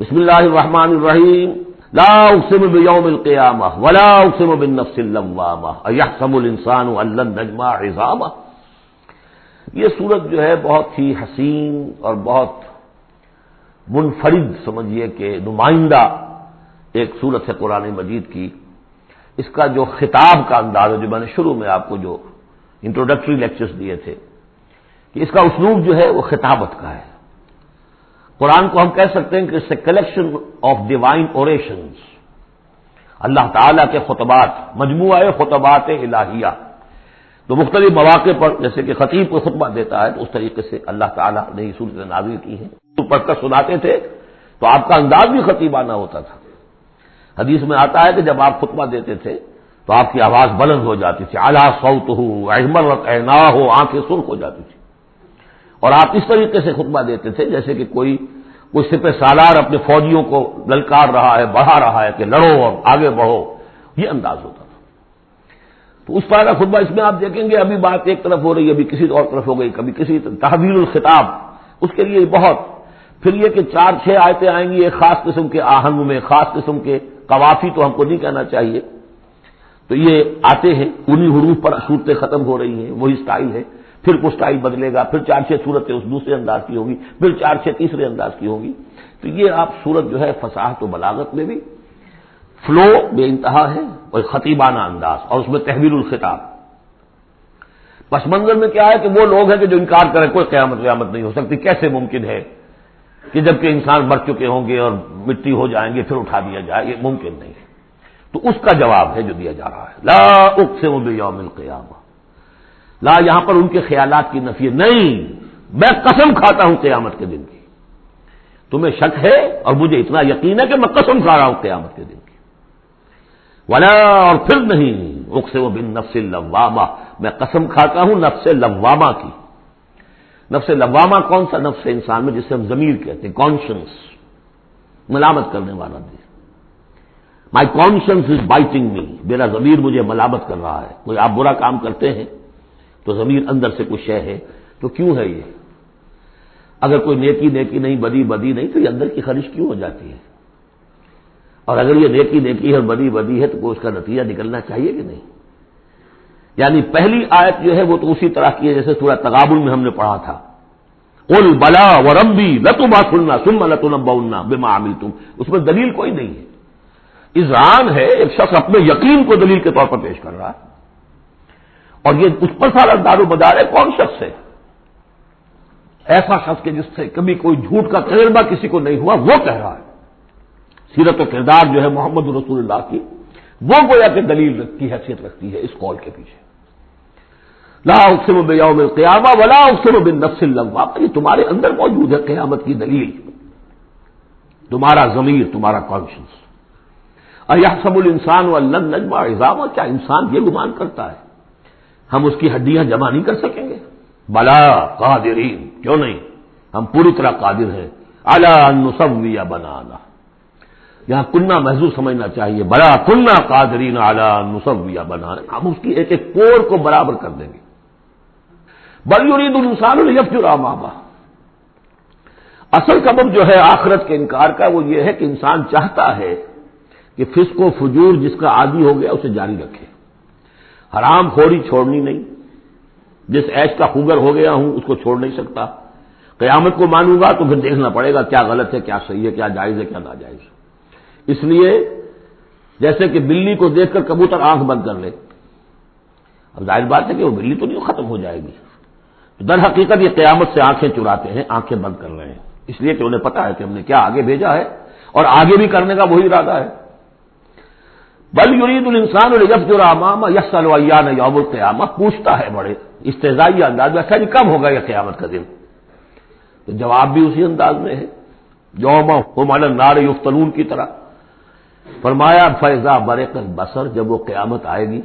بسم اللہ الرحمن الرحیم. لا اقسم بیوم القیامہ ولا اقسم بالنفس اللوامہ. ایحسب الانسان ان نجمع عظامہ. یہ صورت جو ہے بہت ہی حسین اور بہت منفرد سمجھیے کہ نمائندہ ایک صورت ہے قرآن مجید کی. اس کا جو خطاب کا انداز ہے جو میں نے شروع میں آپ کو جو انٹروڈکٹری لیکچرز دیے تھے، کہ اس کا اسلوب جو ہے وہ خطابت کا ہے۔ قرآن کو ہم کہہ سکتے ہیں کہ it's a collection of divine orations Allah تعالی کے خطبات، مجموعہ خطبات الہیہ. تو مختلف مواقع پر، جیسے کہ خطیب کو خطبہ دیتا ہے، تو اس طریقے سے اللہ تعالیٰ نے یہ صورت نازل کی ہے تو پڑھ کر سناتے تھے، تو آپ کا انداز بھی خطیبانہ ہوتا تھا۔ حدیث میں آتا ہے کہ جب آپ خطبہ دیتے تھے، تو آپ کی آواز بلند ہو جاتی تھی۔ اعلیٰ سعود ہو احمد نہ ہو آنکھیں سرخ ہو جاتی تھی اور آپ اس طریقے سے خطبہ دیتے تھے جیسے کہ کوئی کوئی سپہ سالار اپنے فوجیوں کو للکار رہا ہے، بڑھا رہا ہے کہ لڑو اور آگے بڑھو، یہ انداز ہوتا تھا۔ تو اس طرح کا خطبہ اس میں آپ دیکھیں گے، ابھی بات ایک طرف ہو رہی ہے، ابھی کسی اور طرف ہو گئی، کبھی کسی تحویل الخطاب، اس کے لیے بہت۔ پھر یہ کہ چار چھ آیتیں آئیں گی، ایک خاص قسم کے آہنگ میں، خاص قسم کے قوافی تو ہم کو نہیں کہنا چاہیے۔ تو یہ آتے ہیں انہیں حروف پر صورتیں ختم ہو رہی ہیں، وہی سٹائل ہے۔ پھر وہ اسٹائل بدلے گا، پھر چار چھ صورتیں اس دوسرے انداز کی ہوگی، پھر چار چھ تیسرے انداز کی ہوگی۔ تو یہ آپ صورت جو ہے فصاحت و بلاغت میں بھی فلو بے انتہا ہے اور خطیبانہ انداز اور اس میں تحویل الخطاب۔ پس منظر میں کیا ہے کہ وہ لوگ ہیں کہ جو انکار کریں، کوئی قیامت قیامت نہیں ہو سکتی۔ کیسے ممکن ہے کہ جبکہ انسان مر چکے ہوں گے اور مٹی ہو جائیں گے، پھر اٹھا دیا جائے؟ یہ ممکن نہیں ہے۔ تو اس کا جواب ہے جو دیا جا رہا ہے۔ لا اقسم بیوم القیامہ لا یہاں پر ان کے خیالات کی نفی نہیں میں قسم کھاتا ہوں قیامت کے دن کی تمہیں شک ہے اور مجھے اتنا یقین ہے کہ میں قسم کھا رہا ہوں قیامت کے دن کی ولا اور پھر نہیں رخ سے وہ بن نفس لواما میں قسم کھاتا ہوں نفس لواما کی نفس لواما کون سا نفس انسان میں جسے ہم ضمیر کہتے ہیں کانشنس ملامت کرنے والا بھی مائی کانشنس از بائٹنگ می میرا ضمیر مجھے ملامت کر رہا ہے. کوئی آپ برا کام کرتے ہیں؟ تو ضمیر اندر سے کچھ شے ہے؟ تو کیوں ہے یہ؟ اگر کوئی نیکی نیکی نہیں، بدی بدی نہیں، تو یہ اندر کی خرش کیوں ہو جاتی ہے؟ اور اگر یہ نیکی نیکی ہے بدی بدی ہے، تو کوئی اس کا نتیجہ نکلنا چاہیے کہ نہیں؟ یعنی پہلی آیت جو ہے، وہ تو اسی طرح کی ہے، جیسے تھوڑا تغابل میں ہم نے پڑھا تھا۔ اول بلا و رمبی لتما سننا سننا لتنبا بما عامل تم اس میں دلیل کوئی نہیں ہے۔ اظہان ہے، ایک شخص اپنے یقین کو دلیل کے طور پر پیش کر رہا ہے۔ اور یہ اس پر سارا دار و بدار ہے کون شخص ہے؟ ایسا شخص کے جس سے کبھی کوئی جھوٹ کا تجربہ کسی کو نہیں ہوا، وہ کہہ رہا ہے۔ سیرت و کردار جو ہے محمد رسول اللہ کی، وہ گویا کہ دلیل کی حیثیت رکھتی ہے اس کال کے پیچھے۔ لا اقسم بیوم القیامہ ولا اقسم بن نفس اللہ یہ تمہارے اندر موجود ہے قیامت کی دلیل۔ تمہارا ضمیر، تمہارا کانشنس اور سب الانسان و اللہ نجمہ اضامہ کیا انسان یہ گمان کرتا ہے؟ ہم اس کی ہڈیاں جمع نہیں کر سکیں گے۔ بلا قادرین، کیوں نہیں؟ ہم پوری طرح قادر ہیں۔ اعلی نسویا بنانا۔ یہاں کنہ محضوظ سمجھنا چاہیے۔ بڑا کنہ قادرین اعلی نسویا بنانا۔ ہم اس کی ایک ایک کوڑ کو برابر کر دیں گے۔ بلیورید الانسان الفجرامابا اصل سبب جو ہے آخرت کے انکار کا وہ یہ ہے کہ انسان چاہتا ہے کہ فسق و فجور جس کا عادی ہو گیا اسے جاری رکھے۔ حرام خوری چھوڑنی نہیں۔ جس ایش کا خوگر ہو گیا ہوں، اس کو چھوڑ نہیں سکتا۔ قیامت کو مانوں گا تو پھر دیکھنا پڑے گا کیا غلط ہے، کیا صحیح ہے، کیا جائز ہے، کیا ناجائز ہے۔ اس لیے جیسے کہ بلی کو دیکھ کر کبوتر آنکھ بند کر لے۔ اب ظاہر بات ہے کہ وہ بلی تو نہیں ختم ہو جائے گی۔ در حقیقت یہ قیامت سے آنکھیں چراتے ہیں، آنکھیں بند کر رہے ہیں۔ اس لیے کہ انہیں پتا ہے کہ ہم نے کیا آگے بھیجا ہے اور آگے بھی کرنے کا وہی ارادہ ہے۔ بل یورید الانسان الف جو رامام یس الویان یوم القیامہ پوچھتا ہے بڑے استضائی انداز میں اچھا جی کب ہوگا یہ قیامت کا دن؟ تو جواب بھی اسی انداز میں ہے۔ یوم ہمان نار یفتنون کی طرح۔ فرمایا فیضا برقل بسر جب وہ قیامت آئے گی،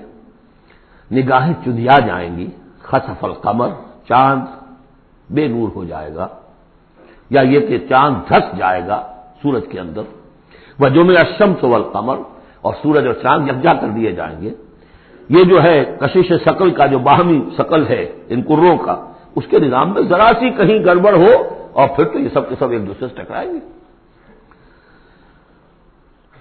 نگاہیں چدیا جائیں گی خصف القمر، چاند بے نور ہو جائے گا، یا یہ کہ چاند دھس جائے گا سورج کے اندر۔ وہ جو اشم تو القمر اور سورج اور چاند یکجا کر دیے جائیں گے۔ یہ جو ہے کشش شکل کا جو باہمی شکل ہے ان کروں کا، اس کے نظام میں ذرا سی کہیں گڑبڑ ہو اور پھر تو یہ سب کے سب ایک دوسرے سے ٹکرائیں گے۔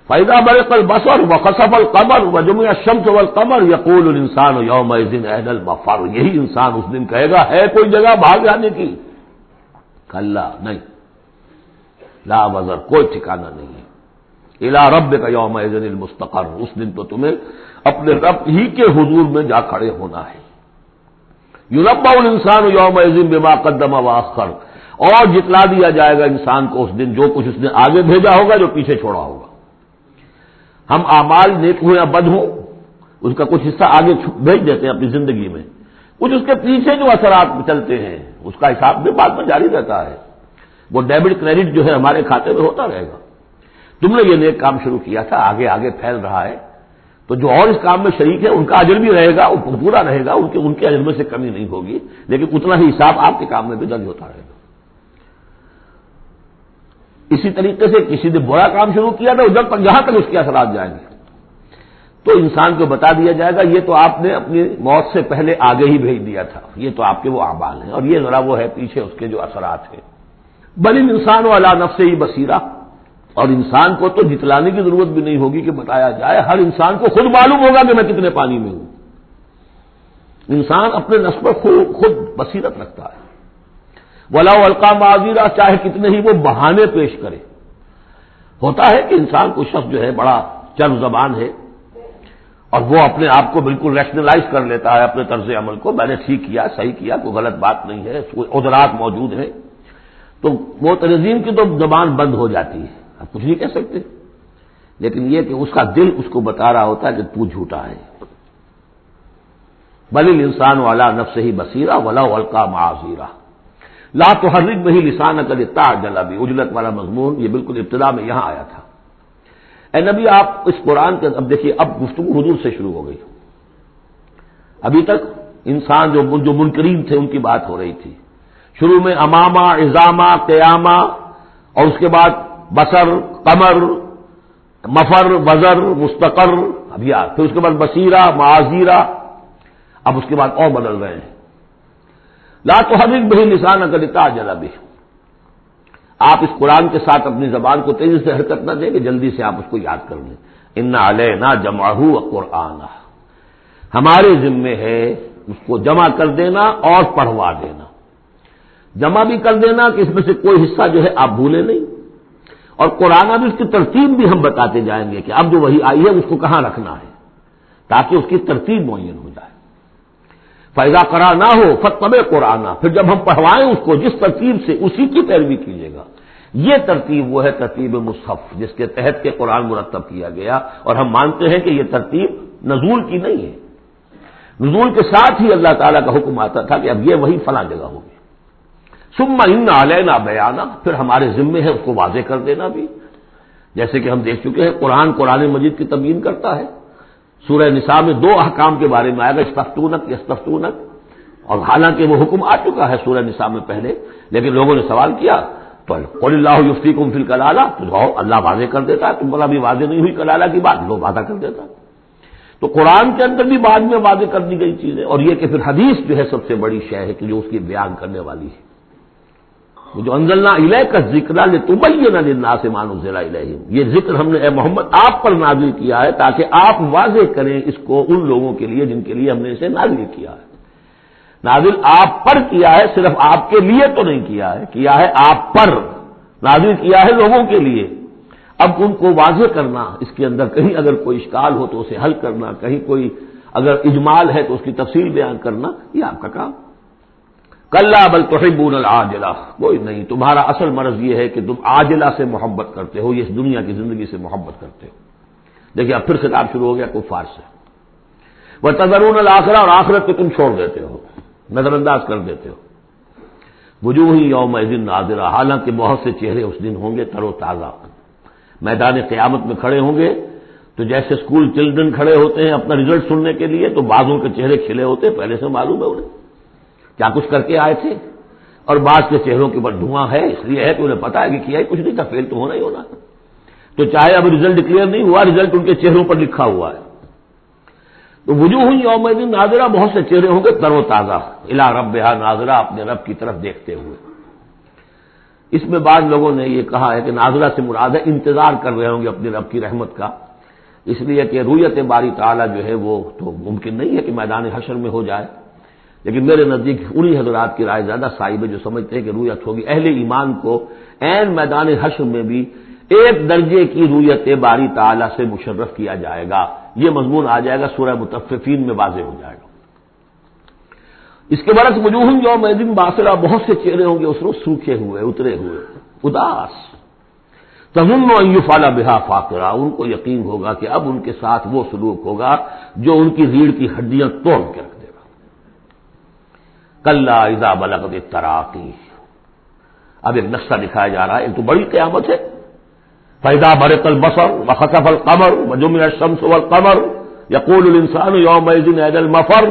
فائدہ بڑے کل بسر و قصف القمر و جمع شمس و قمر یقول انسان یوم دن عید المفر یہی انسان اس دن کہے گا، ہے کوئی جگہ بھاگ جانے کی؟ کل نہیں۔ لا وزر، کوئی ٹھکانا نہیں ہے۔ الا رب کا یوم المستقر۔ اس دن تو تمہیں اپنے رب ہی کے حضور میں جا کھڑے ہونا ہے۔ یوربا انسان یوم عظم بما قدم واخر اور جتلا دیا جائے گا انسان کو اس دن جو کچھ اس نے آگے بھیجا ہوگا، جو پیچھے چھوڑا ہوگا۔ ہم اعمال نیک ہوں یا بد ہوں، اس کا کچھ حصہ آگے بھیج دیتے ہیں اپنی زندگی میں۔ کچھ اس کے پیچھے جو اثرات چلتے ہیں، اس کا حساب بھی بعد میں جاری رہتا ہے۔ وہ ڈیبٹ کریڈٹ جو ہے ہمارے کھاتے میں ہوتا رہے گا۔ تم نے یہ نیک کام شروع کیا تھا، آگے آگے پھیل رہا ہے۔ تو جو اور اس کام میں شریک ہے ان کا اجر بھی رہے گا پورا رہے گا، ان کے ان کے اجر میں سے کمی نہیں ہوگی۔ لیکن اتنا ہی حساب آپ کے کام میں بھی درج ہوتا رہے گا۔ اسی طریقے سے کسی نے برا کام شروع کیا تھا، ادھر جہاں تک اس کے اثرات جائیں گے۔ تو انسان کو بتا دیا جائے گا، یہ تو آپ نے اپنی موت سے پہلے آگے ہی بھیج دیا تھا۔ یہ تو آپ کے وہ اعمال ہیں، اور یہ ذرا وہ ہے پیچھے اس کے جو اثرات ہیں۔ بل انسان و اللہ نفس ہی بصیرہ۔ اور انسان کو تو جتلانے کی ضرورت بھی نہیں ہوگی کہ بتایا جائے، ہر انسان کو خود معلوم ہوگا کہ میں کتنے پانی میں ہوں۔ انسان اپنے نسب خود خود بصیرت رکھتا ہے۔ ولا القا معذیرہ چاہے کتنے ہی وہ بہانے پیش کرے۔ ہوتا ہے کہ انسان کو شخص جو ہے، بڑا چرم زبان ہے اور وہ اپنے آپ کو بالکل ریشنلائز کر لیتا ہے اپنے طرز عمل کو، میں نے ٹھیک کیا، صحیح کیا، کوئی غلط بات نہیں ہے، کوئی ادرات موجود ہیں۔ تو وہ تنظیم کی تو زبان بند ہو جاتی ہے۔ آپ کچھ نہیں کہہ سکتے۔ لیکن یہ کہ اس کا دل اس کو بتا رہا ہوتا ہے کہ تو جھوٹا ہے۔ بل انسان والا نفس ہی بصیرہ ولا ولکا معذیرہ لا تو ہر میں ہی لسان کر تار جلا بھی اجلت والا مضمون، یہ بالکل ابتدا میں یہاں آیا تھا۔ اے نبی، آپ اس قرآن کے، اب دیکھیے، اب گفتگو حضور سے شروع ہو گئی۔ ابھی تک انسان جو جو منکرین تھے، ان کی بات ہو رہی تھی۔ شروع میں امامہ اضامہ قیامہ، اور اس کے بعد بسر قمر، مفر، وزر، مستقر ابھی پھر اس کے بعد بصیرہ معذیرہ اب اس کے بعد اور بدل رہے ہیں۔ لا تو حرک بہی نشان اگر اتنا جلا بھی آپ اس قرآن کے ساتھ اپنی زبان کو تیزی سے حرکت نہ دیں کہ جلدی سے آپ اس کو یاد کر لیں۔ ان علیہ نہ جماہو قرآن۔ ہمارے ذمے ہے اس کو جمع کر دینا اور پڑھوا دینا۔ جمع بھی کر دینا کہ اس میں سے کوئی حصہ جو ہے آپ بھولے نہیں۔ اور قرآن بھی اس کی ترتیب بھی ہم بتاتے جائیں گے کہ اب جو وہی آئی ہے اس کو کہاں رکھنا ہے تاکہ اس کی ترتیب معین ہو جائے۔ فائدہ کرا نہ ہو فتب قرآن پھر جب ہم پڑھوائیں اس کو جس ترتیب سے اسی کی پیروی کیجیے گا۔ یہ ترتیب وہ ہے ترتیب مصحف جس کے تحت کے قرآن مرتب کیا گیا اور ہم مانتے ہیں کہ یہ ترتیب نزول کی نہیں ہے۔ نزول کے ساتھ ہی اللہ تعالیٰ کا حکم آتا تھا کہ اب یہ وہی فلاں جگہ ہوگی۔ سما ان علینا بیانہ پھر ہمارے ذمے ہے اس کو واضح کر دینا بھی۔ جیسے کہ ہم دیکھ چکے ہیں، قرآن قرآن مجید کی تبیین کرتا ہے۔ سورہ نساء میں دو احکام کے بارے میں آئے گا استفتونت استفتونت اور حالانکہ وہ حکم آ چکا ہے سورہ نساء میں پہلے، لیکن لوگوں نے سوال کیا تو قول اللہ یفتی کم فل کلالہ تو اللہ واضح کر دیتا ہے تم بلا بھی واضح نہیں ہوئی کلالہ کی بات لوگ وعدہ کر دیتا تو قرآن کے اندر بھی بعد میں واضح کر دی گئی چیزیں، اور یہ کہ پھر حدیث جو ہے سب سے بڑی شے ہے کہ جو اس کی بیان کرنے والی ہے۔ جو انزلنا علیہ کا ذکر نہ سے مانو ضلع یہ ذکر ہم نے اے محمد آپ پر نازل کیا ہے تاکہ آپ واضح کریں اس کو ان لوگوں کے لیے جن کے لیے ہم نے اسے نازل کیا ہے۔ نازل آپ پر کیا ہے، صرف آپ کے لیے تو نہیں کیا ہے کیا ہے آپ پر نازل کیا ہے لوگوں کے لیے۔ اب ان کو واضح کرنا، اس کے اندر کہیں اگر کوئی اشکال ہو تو اسے حل کرنا، کہیں کوئی اگر اجمال ہے تو اس کی تفصیل بیان کرنا، یہ آپ کا کام۔ کل بل توحبون العاجلہ۔ کوئی نہیں، تمہارا اصل مرض یہ ہے کہ تم آجلا سے محبت کرتے ہو، یہ اس دنیا کی زندگی سے محبت کرتے ہو۔ دیکھیے، اب پھر خطاب شروع ہو گیا کفار سے۔ وہ تدرون الآخرہ اور آخرت کو تم چھوڑ دیتے ہو نظر انداز کر دیتے ہو۔ وجوہ ہی یوم دن ناظرہ حالانکہ بہت سے چہرے اس دن ہوں گے تر و تازہ۔ میدان قیامت میں کھڑے ہوں گے۔ تو جیسے اسکول چلڈرن کھڑے ہوتے ہیں اپنا رزلٹ سننے کے لیے، تو بازوں کے چہرے کھلے ہوتے، پہلے سے معلوم ہے انہیں۔ کیا کچھ کر کے آئے تھے؟ اور بعض کے چہروں کے اوپر دھواں ہے، اس لیے ہے کہ انہیں پتا ہے کہ کیا ہی کچھ نہیں تھا فیل تو ہونا ہی ہونا۔ تو چاہے اب رزلٹ ڈکلیئر نہیں ہوا رزلٹ ان کے چہروں پر لکھا ہوا ہے۔ تو وجوہ یوم دن ناظرہ بہت سے چہرے ہوں گے تر و تازہ الا رب بہا ناظرہ اپنے رب کی طرف دیکھتے ہوئے۔ اس میں بعض لوگوں نے یہ کہا ہے کہ نازلہ سے مراد ہے انتظار کر رہے ہوں گے اپنے رب کی رحمت کا۔ اس لیے کہ رویت باری تعالیٰ جو ہے وہ تو ممکن نہیں ہے کہ میدان حشر میں ہو جائے۔ لیکن میرے نزدیک انہی حضرات کی رائے زیادہ صاحب جو سمجھتے ہیں کہ رویت ہوگی اہل ایمان کو این میدان حشر میں بھی ایک درجے کی رویت باری تعالیٰ سے مشرف کیا جائے گا۔ یہ مضمون آ جائے گا، سورہ متفقین میں واضح ہو جائے گا۔ اس کے برعکس وجوہ جو دن باصلہ بہت سے چہرے ہوں گے، اس روز سوکھے ہوئے، اترے ہوئے، اداس۔ تمن و فالا بحا ان کو یقین ہوگا کہ اب ان کے ساتھ وہ سلوک ہوگا جو ان کی ریڑھ کی ہڈیاں توڑ کے کل ایزا بلغ تراقی. اب ایک نقشہ دکھایا جا رہا ہے ایک تو بڑی قیامت ہے۔ پیدا بڑے کل بسر بخصف القمر وجم شمس القمر یقول الانسان یوم عید المفر۔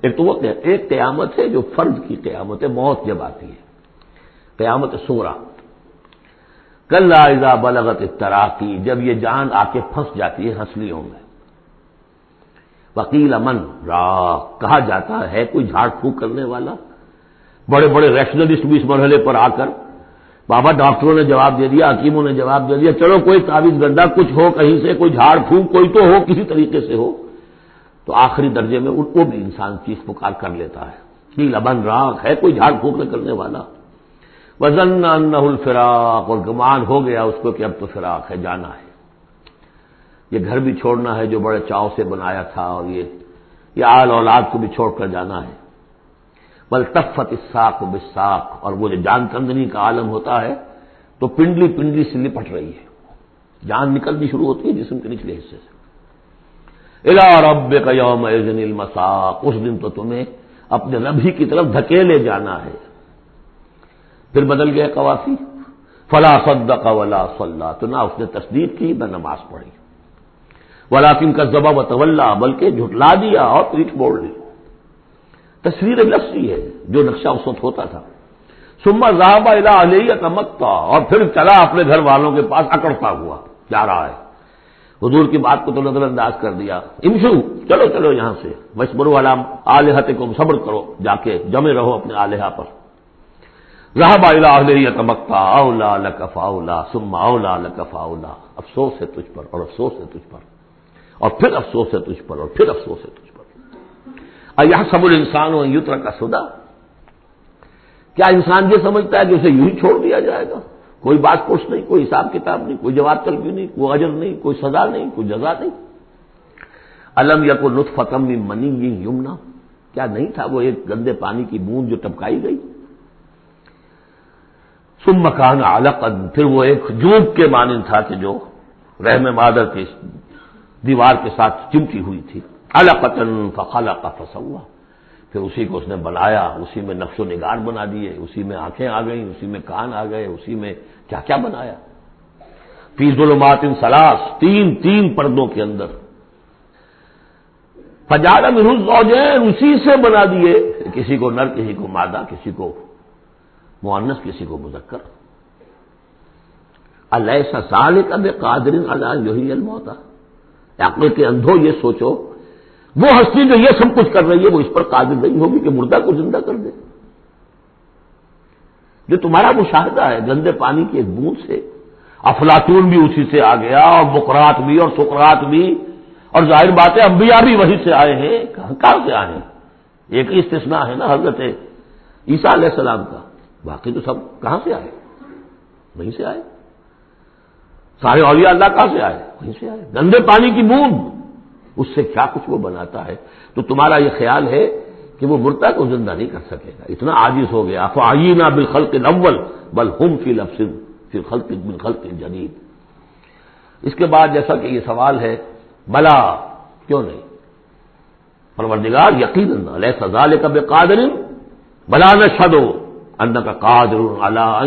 ایک تو وہ ایک قیامت ہے جو فرض کی قیامت ہے، موت جب آتی ہے۔ قیامت سورا کل آئزہ بلغت تراکی جب یہ جان آ کے پھنس جاتی ہے ہنسلیوں میں۔ وکیل امن را کہا جاتا ہے کوئی جھاڑ پھونک کرنے والا۔ بڑے بڑے ریشنلسٹ بھی اس مرحلے پر آ کر بابا ڈاکٹروں نے جواب دے دیا، حکیموں نے جواب دے دیا، چلو کوئی تعویذ گندا کچھ ہو کہیں سے، کوئی جھاڑ پھونک، کوئی تو ہو، کسی طریقے سے ہو۔ تو آخری درجے میں ان کو بھی انسان چیز پکار کر لیتا ہے۔ نیل ابن راک ہے کوئی جھاڑ پھونک کرنے والا۔ وزن الفراق، اور گمان ہو گیا اس کو کہ اب تو فراق ہے، جانا ہے۔ یہ گھر بھی چھوڑنا ہے جو بڑے چاؤ سے بنایا تھا اور یہ یہ آل اولاد کو بھی چھوڑ کر جانا ہے۔ بل تفت اساق بساق اور وہ جو جان کندنی کا عالم ہوتا ہے، تو پنڈلی پنڈلی سے لپٹ رہی ہے۔ جان نکلنی شروع ہوتی ہے جسم کے نچلے حصے سے۔ الا رب کا یوم المساق، اس دن تو تمہیں اپنے رب ہی کی طرف دھکیلے جانا ہے۔ پھر بدل گئے قوافی فلا صدق ولا صلاح تو نہ اس نے تصدیق کی، نہ نماز پڑھی۔ ولاکن کا ضبا و طول بلکہ جھٹلا دیا اور پیٹ بوڑ لی۔ تصویر لفظی ہے، جو نقشہ اس وقت ہوتا تھا۔ سما راہبا علیہ تمکتا اور پھر چلا اپنے گھر والوں کے پاس اکڑتا ہوا، جا رہا ہے۔ حضور کی بات کو تو نظر انداز کر دیا۔ امشو، چلو چلو یہاں سے۔ مشبر والا آلحت کو صبر کرو جا کے جمے رہو اپنے آلیہ پر۔ رہا تمکتا اولا لکفا اولا سما اولا لکفا اولا افسوس ہے تجھ پر اور افسوس ہے تجھ پر۔ اور پھر افسوس ہے تجھ پر اور پھر افسوس ہے تجھ پر۔ یہاں سب الانسان ہو یوتر کا سدا کیا انسان یہ سمجھتا ہے کہ اسے یوں ہی چھوڑ دیا جائے گا؟ کوئی بات پوچھ نہیں، کوئی حساب کتاب نہیں، کوئی جواب طلبی نہیں، کوئی اجر نہیں، کوئی سزا نہیں، کوئی جزا نہیں۔ علم یا کوئی لطف فتم منی یہ یمنا کیا نہیں تھا وہ ایک گندے پانی کی بوند جو ٹپکائی گئی؟ سم مکان علق پھر وہ ایک جوب کے مانند تھا کہ جو رحم مادر کی دیوار کے ساتھ چمٹی ہوئی تھی۔ القتن فخلا کا فسوا۔ پھر اسی کو اس نے بنایا اسی میں نقش و نگار بنا دیے، اسی میں آنکھیں آ گئیں، اسی میں کان آ گئے، اسی میں کیا کیا بنایا۔ فی ظلمات ان سلاس تین تین پردوں کے اندر۔ فجال زوجین اسی سے بنا دیے۔ کسی کو نر، کسی کو مادہ، کسی کو معنس کسی کو مذکر۔ اللہ سال کا بے قادرین اللہ یہی الموتا عقل کے اندھو یہ سوچو، وہ ہستی جو یہ سب کچھ کر رہی ہے، وہ اس پر قادر نہیں ہوگی کہ مردہ کو زندہ کر دے۔ جو تمہارا مشاہدہ ہے، گندے پانی کی ایک بوند سے، افلاطون بھی اسی سے آ گیا، اور بکرات بھی، اور سکرات بھی، اور ظاہر بات ہے، انبیاء بھی وہیں سے آئے ہیں، کہاں سے آئے ہیں؟ ایک ہی استثناء ہے نا حضرت عیسیٰ علیہ السلام کا۔ باقی تو سب کہاں سے آئے؟ وہیں سے آئے۔ سارے اولیاء اللہ کہاں سے آئے؟ وہیں سے آئے؟ گندے پانی کی بوند. اس سے کیا کچھ وہ بناتا ہے؟ تو تمہارا یہ خیال ہے کہ وہ مرتا کو زندہ نہیں کر سکے گا. اتنا عاجز ہو گیا. فعینہ بالخلق الاول بل ہم فی لفظ پھر خلق بالخلق جدید اس کے بعد جیسا کہ یہ سوال ہے، بلا کیوں نہیں؟ پروردگار یقین علیہ سزال کا بے قادر بلا نہ شدو ان کا قادر اللہ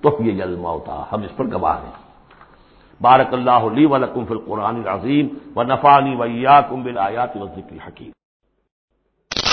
تو یہ جلما ہوتا ہم اس پر گواہ ہیں۔ بارک اللہ علی ولکم فی القرآن العظیم و نفانی ویا کم بل آیات و ذکر حکیم